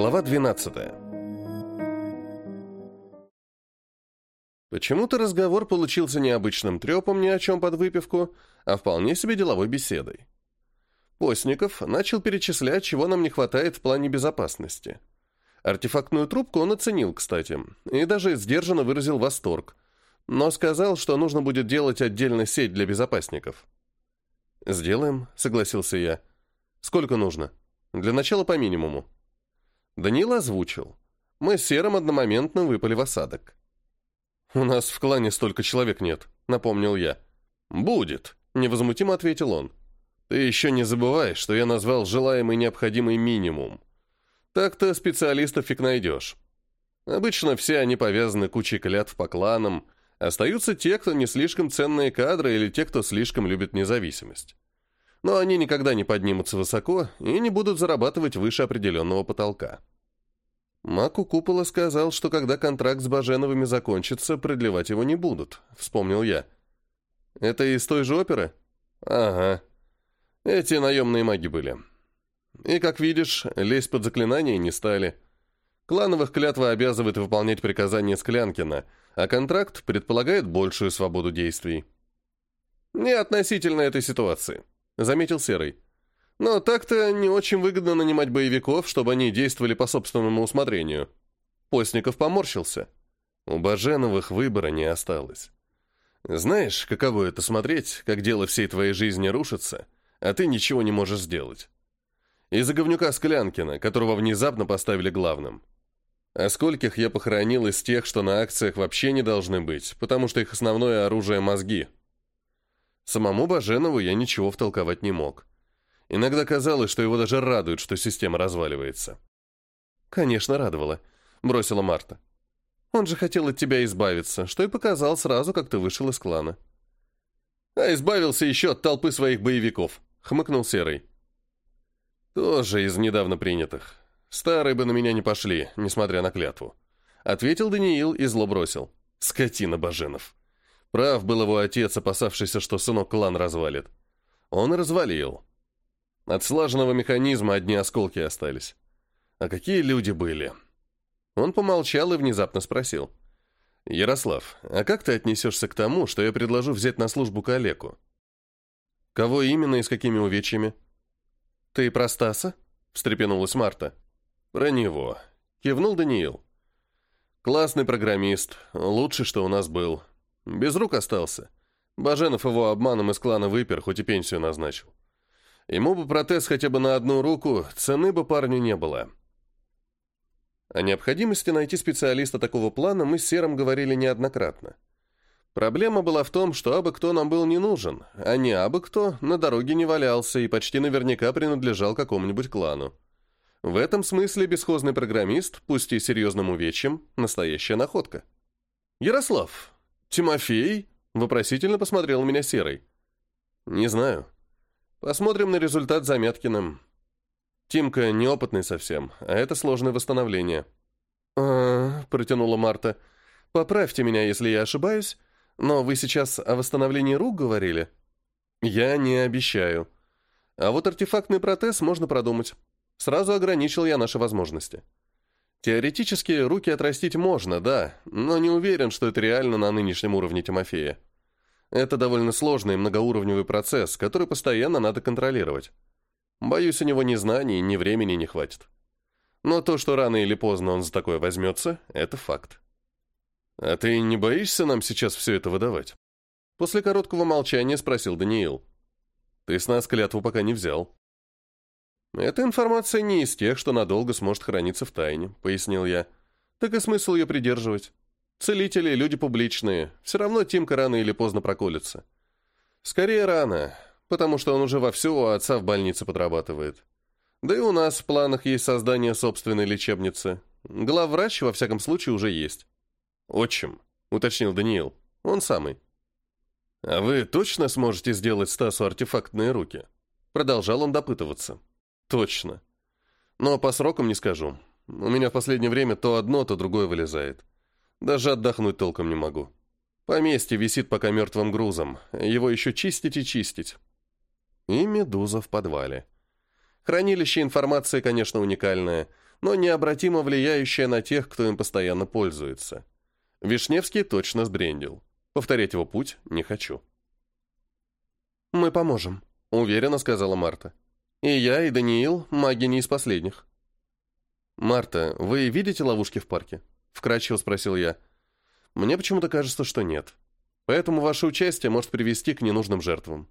Глава 12. Почему-то разговор получился необычным трепом ни о чем под выпивку, а вполне себе деловой беседой. Постников начал перечислять, чего нам не хватает в плане безопасности. Артефактную трубку он оценил, кстати, и даже сдержанно выразил восторг, но сказал, что нужно будет делать отдельно сеть для безопасников. «Сделаем», — согласился я. «Сколько нужно?» «Для начала по минимуму». Даниил озвучил. Мы с Серым одномоментно выпали в осадок. «У нас в клане столько человек нет», — напомнил я. «Будет», — невозмутимо ответил он. «Ты еще не забывай, что я назвал желаемый необходимый минимум. Так-то специалистов фиг найдешь. Обычно все они повязаны кучей клятв по кланам, остаются те, кто не слишком ценные кадры или те, кто слишком любит независимость. Но они никогда не поднимутся высоко и не будут зарабатывать выше определенного потолка». Маку Купола сказал, что когда контракт с Баженовыми закончится, продлевать его не будут, вспомнил я. Это из той же оперы? Ага. Эти наемные маги были. И, как видишь, лезть под заклинания не стали. Клановых клятва обязывает выполнять приказания Склянкина, а контракт предполагает большую свободу действий. «Не относительно этой ситуации», — заметил Серый. Но так-то не очень выгодно нанимать боевиков, чтобы они действовали по собственному усмотрению. Постников поморщился. У Баженовых выбора не осталось. Знаешь, каково это смотреть, как дело всей твоей жизни рушится, а ты ничего не можешь сделать? Из-за говнюка Склянкина, которого внезапно поставили главным. А скольких я похоронил из тех, что на акциях вообще не должны быть, потому что их основное оружие – мозги. Самому Баженову я ничего втолковать не мог. Иногда казалось, что его даже радует, что система разваливается. «Конечно, радовало», — бросила Марта. «Он же хотел от тебя избавиться, что и показал сразу, как ты вышел из клана». «А избавился еще от толпы своих боевиков», — хмыкнул Серый. «Тоже из недавно принятых. Старые бы на меня не пошли, несмотря на клятву», — ответил Даниил и зло бросил. «Скотина Баженов». Прав был его отец, опасавшийся, что сынок клан развалит. Он развалил. От слаженного механизма одни осколки остались. А какие люди были? Он помолчал и внезапно спросил. «Ярослав, а как ты отнесешься к тому, что я предложу взять на службу калеку? Кого именно и с какими увечьями?» «Ты про Стаса?» — встрепенулась Марта. «Про него», — кивнул Даниил. «Классный программист, лучший, что у нас был. Без рук остался. Баженов его обманом из клана выпер, хоть и пенсию назначил. Ему бы протез хотя бы на одну руку, цены бы парню не было. О необходимости найти специалиста такого плана мы с Серым говорили неоднократно. Проблема была в том, что абы кто нам был не нужен, а не абы кто на дороге не валялся и почти наверняка принадлежал какому-нибудь клану. В этом смысле бесхозный программист, пусть и серьезным увечьем, настоящая находка. «Ярослав! Тимофей!» — вопросительно посмотрел на меня Серый. «Не знаю», Посмотрим на результат Заметкиным. Тимка неопытный совсем, а это сложное восстановление. «А, протянула Марта. Поправьте меня, если я ошибаюсь, но вы сейчас о восстановлении рук говорили? Я не обещаю. А вот артефактный протез можно продумать. Сразу ограничил я наши возможности. Теоретически руки отрастить можно, да, но не уверен, что это реально на нынешнем уровне Тимофея. Это довольно сложный многоуровневый процесс, который постоянно надо контролировать. Боюсь, у него ни знаний, ни времени не хватит. Но то, что рано или поздно он за такое возьмется, это факт. «А ты не боишься нам сейчас все это выдавать?» После короткого молчания спросил Даниил. «Ты с нас клятву пока не взял». «Эта информация не из тех, что надолго сможет храниться в тайне», — пояснил я. «Так и смысл ее придерживать. Целители — люди публичные. Все равно Тимка рано или поздно проколется. Скорее рано, потому что он уже вовсю у отца в больнице подрабатывает. Да и у нас в планах есть создание собственной лечебницы. Главврач, во всяком случае, уже есть. «Отчим», — уточнил Даниил. «Он самый». «А вы точно сможете сделать Стасу артефактные руки?» Продолжал он допытываться. «Точно. Но по срокам не скажу. У меня в последнее время то одно, то другое вылезает. Даже отдохнуть толком не могу. Поместье висит пока мертвым грузом. Его еще чистить и чистить. И медуза в подвале. Хранилище информации, конечно, уникальное, но необратимо влияющее на тех, кто им постоянно пользуется. Вишневский точно сбрендил. Повторять его путь не хочу. «Мы поможем», — уверенно сказала Марта. «И я, и Даниил, маги не из последних». «Марта, вы видите ловушки в парке?» Вкратчиво спросил я. Мне почему-то кажется, что нет. Поэтому ваше участие может привести к ненужным жертвам.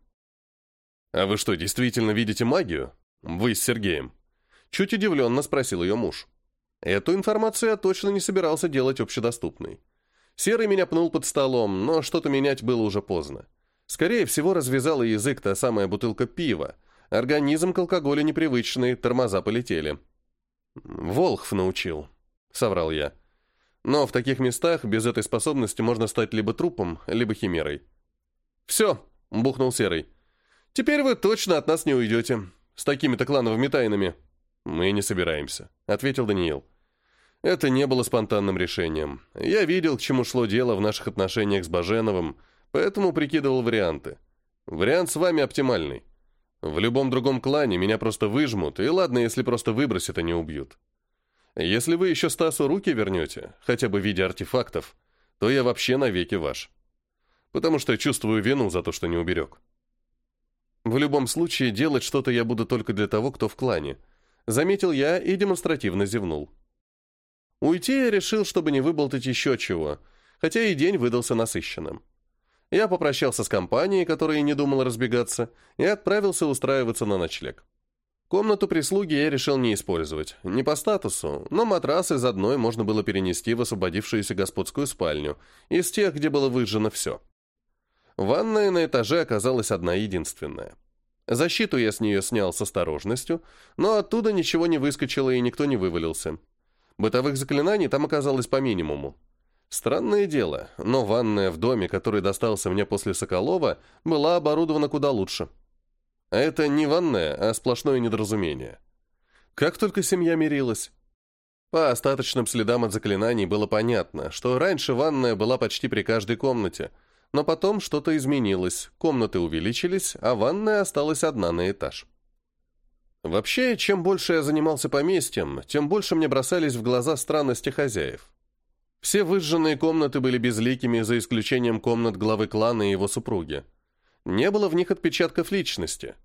А вы что, действительно видите магию? Вы с Сергеем? Чуть удивленно спросил ее муж. Эту информацию я точно не собирался делать общедоступной. Серый меня пнул под столом, но что-то менять было уже поздно. Скорее всего, развязала язык та самая бутылка пива. Организм к алкоголю непривычный, тормоза полетели. «Волхв научил», — соврал я. Но в таких местах без этой способности можно стать либо трупом, либо химерой. «Все», — бухнул Серый. «Теперь вы точно от нас не уйдете. С такими-то клановыми тайнами». «Мы не собираемся», — ответил Даниил. Это не было спонтанным решением. Я видел, к чему шло дело в наших отношениях с Баженовым, поэтому прикидывал варианты. Вариант с вами оптимальный. В любом другом клане меня просто выжмут, и ладно, если просто выбросят, а не убьют. Если вы еще Стасу руки вернете, хотя бы в виде артефактов, то я вообще навеки ваш. Потому что чувствую вину за то, что не уберег. В любом случае, делать что-то я буду только для того, кто в клане. Заметил я и демонстративно зевнул. Уйти я решил, чтобы не выболтать еще чего, хотя и день выдался насыщенным. Я попрощался с компанией, которая не думала разбегаться, и отправился устраиваться на ночлег. Комнату прислуги я решил не использовать, не по статусу, но матрас из одной можно было перенести в освободившуюся господскую спальню, из тех, где было выжжено все. Ванная на этаже оказалась одна единственная. Защиту я с нее снял с осторожностью, но оттуда ничего не выскочило и никто не вывалился. Бытовых заклинаний там оказалось по минимуму. Странное дело, но ванная в доме, который достался мне после Соколова, была оборудована куда лучше. Это не ванная, а сплошное недоразумение. Как только семья мирилась. По остаточным следам от заклинаний было понятно, что раньше ванная была почти при каждой комнате, но потом что-то изменилось, комнаты увеличились, а ванная осталась одна на этаж. Вообще, чем больше я занимался поместьем, тем больше мне бросались в глаза странности хозяев. Все выжженные комнаты были безликими, за исключением комнат главы клана и его супруги не было в них отпечатков личности.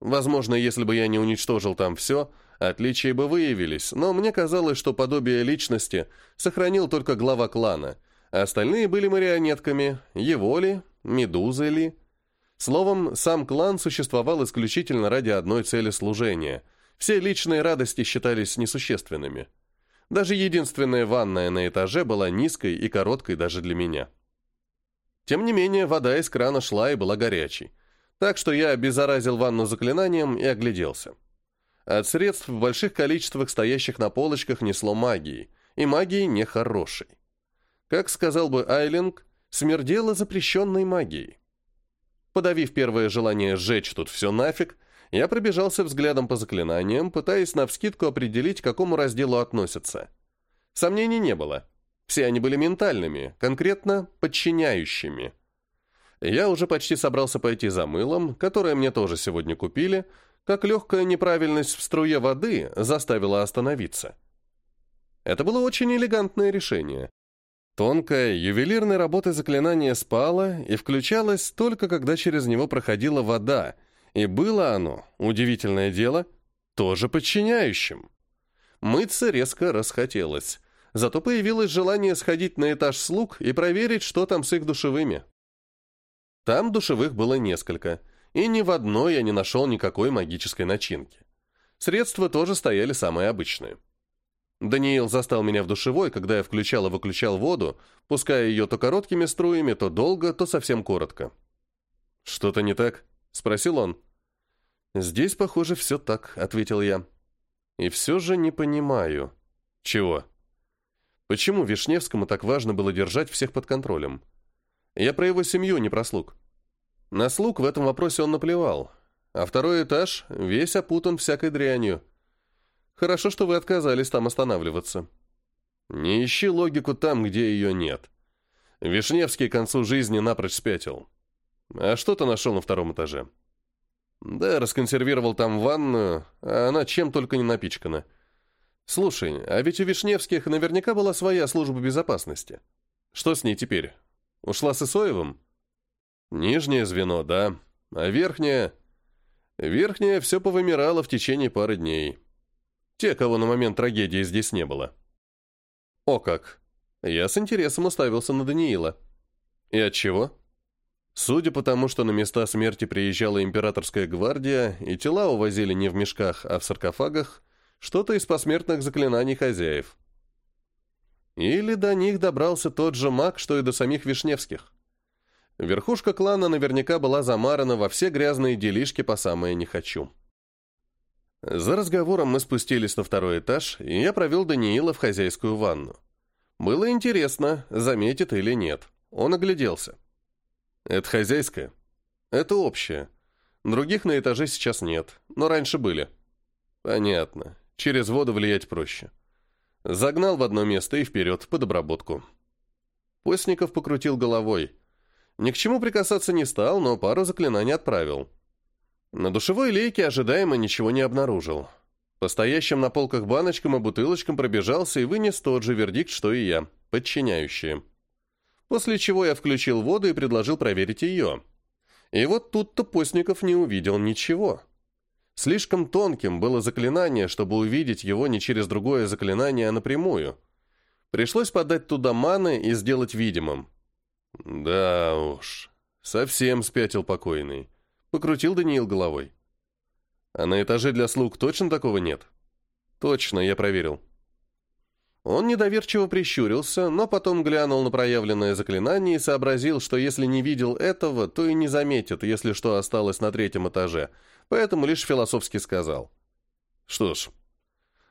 Возможно, если бы я не уничтожил там все, отличия бы выявились, но мне казалось, что подобие личности сохранил только глава клана, а остальные были марионетками, его ли, медузы ли. Словом, сам клан существовал исключительно ради одной цели служения. Все личные радости считались несущественными. Даже единственная ванная на этаже была низкой и короткой даже для меня. Тем не менее, вода из крана шла и была горячей. Так что я обеззаразил ванну заклинанием и огляделся. От средств в больших количествах, стоящих на полочках, несло магии, и магией нехорошей. Как сказал бы Айлинг, смердело запрещенной магией. Подавив первое желание сжечь тут все нафиг, я пробежался взглядом по заклинаниям, пытаясь навскидку определить, к какому разделу относятся. Сомнений не было. Все они были ментальными, конкретно подчиняющими. Я уже почти собрался пойти за мылом, которое мне тоже сегодня купили, как легкая неправильность в струе воды заставила остановиться. Это было очень элегантное решение. Тонкая ювелирной работы заклинание спало и включалось только когда через него проходила вода, и было оно, удивительное дело, тоже подчиняющим. Мыться резко расхотелось. Зато появилось желание сходить на этаж слуг и проверить, что там с их душевыми. Там душевых было несколько, и ни в одной я не нашел никакой магической начинки. Средства тоже стояли самые обычные. Даниил застал меня в душевой, когда я включал и выключал воду, пуская ее то короткими струями, то долго, то совсем коротко. «Что-то не так?» — спросил он. «Здесь, похоже, все так», — ответил я. «И все же не понимаю». «Чего?» Почему Вишневскому так важно было держать всех под контролем? Я про его семью, не про слуг. На слуг в этом вопросе он наплевал, а второй этаж весь опутан всякой дрянью. Хорошо, что вы отказались там останавливаться. Не ищи логику там, где ее нет. Вишневский к концу жизни напрочь спятил. А что ты нашел на втором этаже? Да, расконсервировал там ванную, а она чем только не напичкана – Слушай, а ведь у Вишневских наверняка была своя служба безопасности. Что с ней теперь? Ушла с Исоевым? Нижнее звено, да. А верхнее... Верхнее все повымирало в течение пары дней. Те, кого на момент трагедии здесь не было. О как! Я с интересом уставился на Даниила. И от чего? Судя по тому, что на места смерти приезжала императорская гвардия, и тела увозили не в мешках, а в саркофагах, что-то из посмертных заклинаний хозяев. Или до них добрался тот же маг, что и до самих Вишневских. Верхушка клана наверняка была замарана во все грязные делишки по самое «не хочу». За разговором мы спустились на второй этаж, и я провел Даниила в хозяйскую ванну. Было интересно, заметит или нет. Он огляделся. «Это хозяйская?» «Это общая. Других на этаже сейчас нет, но раньше были». «Понятно. Через воду влиять проще. Загнал в одно место и вперед, под обработку. Постников покрутил головой. Ни к чему прикасаться не стал, но пару заклинаний отправил. На душевой лейке ожидаемо ничего не обнаружил. По стоящим на полках баночкам и бутылочкам пробежался и вынес тот же вердикт, что и я, подчиняющие. После чего я включил воду и предложил проверить ее. И вот тут-то Постников не увидел ничего. Слишком тонким было заклинание, чтобы увидеть его не через другое заклинание, а напрямую. Пришлось подать туда маны и сделать видимым. Да уж, совсем спятил покойный. Покрутил Даниил головой. А на этаже для слуг точно такого нет? Точно, я проверил. Он недоверчиво прищурился, но потом глянул на проявленное заклинание и сообразил, что если не видел этого, то и не заметит, если что осталось на третьем этаже – поэтому лишь философски сказал. Что ж,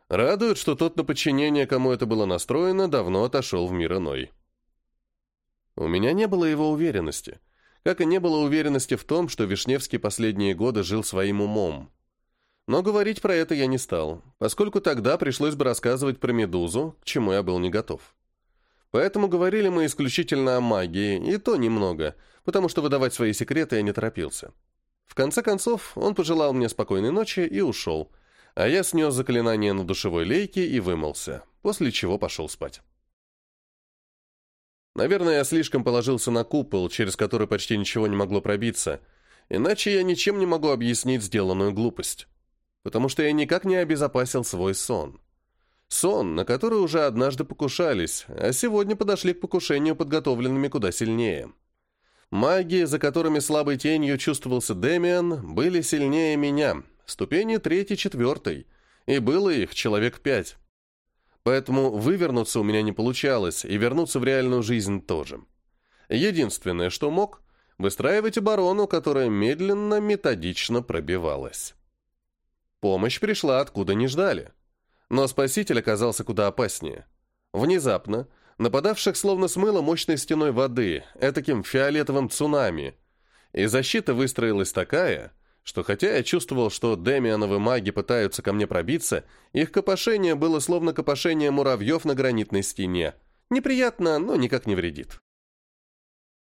радует, что тот на подчинение, кому это было настроено, давно отошел в мир иной. У меня не было его уверенности, как и не было уверенности в том, что Вишневский последние годы жил своим умом. Но говорить про это я не стал, поскольку тогда пришлось бы рассказывать про «Медузу», к чему я был не готов. Поэтому говорили мы исключительно о магии, и то немного, потому что выдавать свои секреты я не торопился. В конце концов, он пожелал мне спокойной ночи и ушел, а я снес заклинание на душевой лейке и вымылся, после чего пошел спать. Наверное, я слишком положился на купол, через который почти ничего не могло пробиться, иначе я ничем не могу объяснить сделанную глупость, потому что я никак не обезопасил свой сон. Сон, на который уже однажды покушались, а сегодня подошли к покушению подготовленными куда сильнее. Маги, за которыми слабой тенью чувствовался Демиан, были сильнее меня, ступени третьей-четвертой, и было их человек пять. Поэтому вывернуться у меня не получалось, и вернуться в реальную жизнь тоже. Единственное, что мог, выстраивать оборону, которая медленно, методично пробивалась. Помощь пришла откуда не ждали. Но спаситель оказался куда опаснее. Внезапно, Нападавших словно смыло мощной стеной воды, этаким фиолетовым цунами. И защита выстроилась такая, что хотя я чувствовал, что демиановы маги пытаются ко мне пробиться, их копошение было словно копошение муравьев на гранитной стене. Неприятно, но никак не вредит.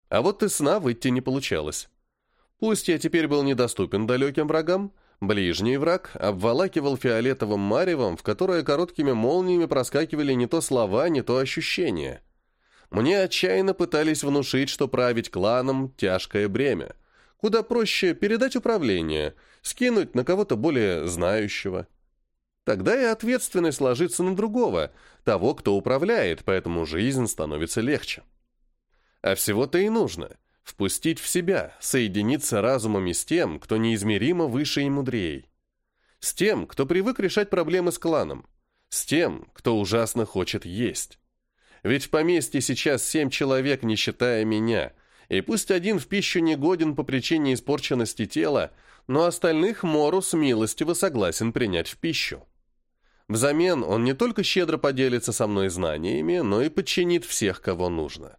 А вот из сна выйти не получалось. Пусть я теперь был недоступен далеким врагам, Ближний враг обволакивал фиолетовым маревом, в которое короткими молниями проскакивали не то слова, не то ощущения. Мне отчаянно пытались внушить, что править кланом – тяжкое бремя. Куда проще передать управление, скинуть на кого-то более знающего. Тогда и ответственность ложится на другого, того, кто управляет, поэтому жизнь становится легче. А всего-то и нужно – впустить в себя, соединиться разумами с тем, кто неизмеримо выше и мудрее. С тем, кто привык решать проблемы с кланом. С тем, кто ужасно хочет есть. Ведь в поместье сейчас семь человек, не считая меня. И пусть один в пищу не годен по причине испорченности тела, но остальных Морус милостиво согласен принять в пищу. Взамен он не только щедро поделится со мной знаниями, но и подчинит всех, кого нужно.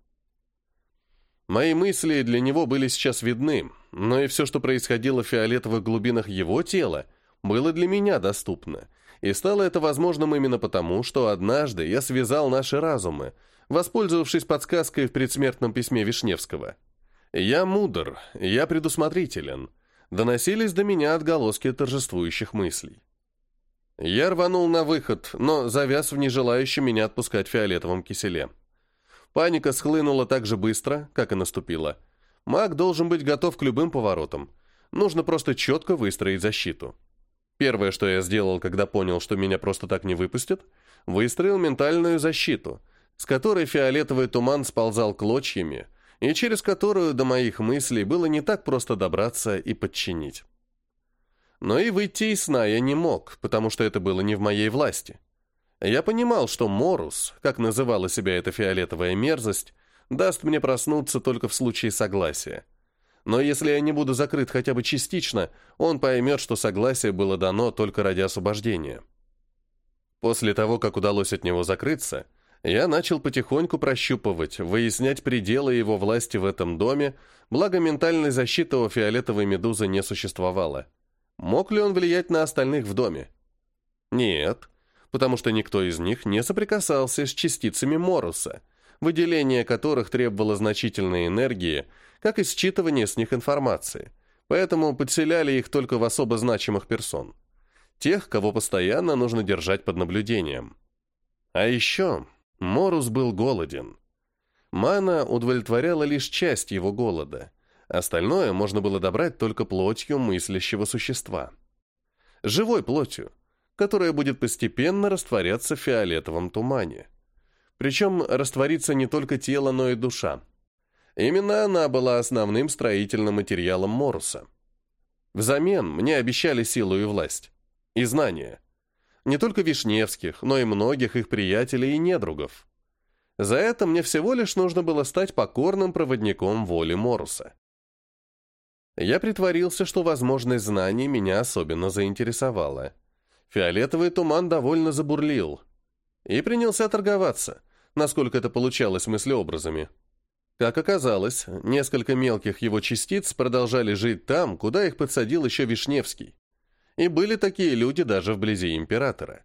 Мои мысли для него были сейчас видны, но и все, что происходило в фиолетовых глубинах его тела, было для меня доступно. И стало это возможным именно потому, что однажды я связал наши разумы, воспользовавшись подсказкой в предсмертном письме Вишневского. «Я мудр, я предусмотрителен», доносились до меня отголоски торжествующих мыслей. Я рванул на выход, но завяз в нежелающем меня отпускать фиолетовом киселе. Паника схлынула так же быстро, как и наступила. Маг должен быть готов к любым поворотам. Нужно просто четко выстроить защиту. Первое, что я сделал, когда понял, что меня просто так не выпустят, выстроил ментальную защиту, с которой фиолетовый туман сползал клочьями, и через которую до моих мыслей было не так просто добраться и подчинить. Но и выйти из сна я не мог, потому что это было не в моей власти. Я понимал, что Морус, как называла себя эта фиолетовая мерзость, даст мне проснуться только в случае согласия. Но если я не буду закрыт хотя бы частично, он поймет, что согласие было дано только ради освобождения. После того, как удалось от него закрыться, я начал потихоньку прощупывать, выяснять пределы его власти в этом доме, благо ментальной защиты у фиолетовой медузы не существовало. Мог ли он влиять на остальных в доме? Нет потому что никто из них не соприкасался с частицами Моруса, выделение которых требовало значительной энергии, как и считывание с них информации, поэтому подселяли их только в особо значимых персон. Тех, кого постоянно нужно держать под наблюдением. А еще Морус был голоден. Мана удовлетворяла лишь часть его голода. Остальное можно было добрать только плотью мыслящего существа. Живой плотью – которая будет постепенно растворяться в фиолетовом тумане. Причем растворится не только тело, но и душа. Именно она была основным строительным материалом Моруса. Взамен мне обещали силу и власть. И знания. Не только Вишневских, но и многих их приятелей и недругов. За это мне всего лишь нужно было стать покорным проводником воли Моруса. Я притворился, что возможность знаний меня особенно заинтересовала. Фиолетовый туман довольно забурлил. И принялся торговаться, насколько это получалось мыслеобразами. Как оказалось, несколько мелких его частиц продолжали жить там, куда их подсадил еще Вишневский. И были такие люди даже вблизи императора.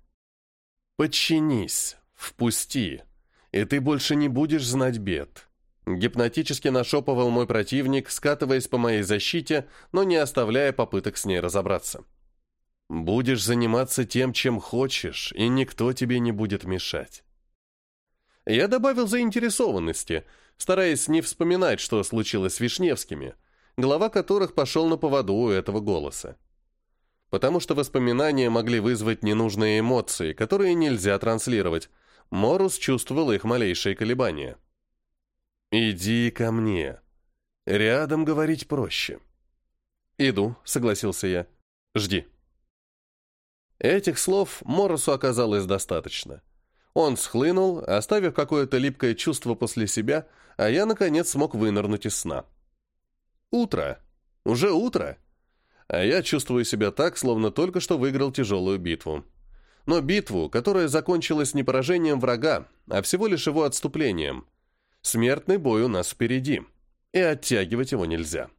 «Подчинись, впусти, и ты больше не будешь знать бед», гипнотически нашеповал мой противник, скатываясь по моей защите, но не оставляя попыток с ней разобраться. Будешь заниматься тем, чем хочешь, и никто тебе не будет мешать. Я добавил заинтересованности, стараясь не вспоминать, что случилось с Вишневскими, глава которых пошел на поводу у этого голоса. Потому что воспоминания могли вызвать ненужные эмоции, которые нельзя транслировать. Морус чувствовал их малейшие колебания. «Иди ко мне. Рядом говорить проще». «Иду», — согласился я. «Жди». Этих слов Моросу оказалось достаточно. Он схлынул, оставив какое-то липкое чувство после себя, а я, наконец, смог вынырнуть из сна. Утро. Уже утро. А я чувствую себя так, словно только что выиграл тяжелую битву. Но битву, которая закончилась не поражением врага, а всего лишь его отступлением. Смертный бой у нас впереди, и оттягивать его нельзя.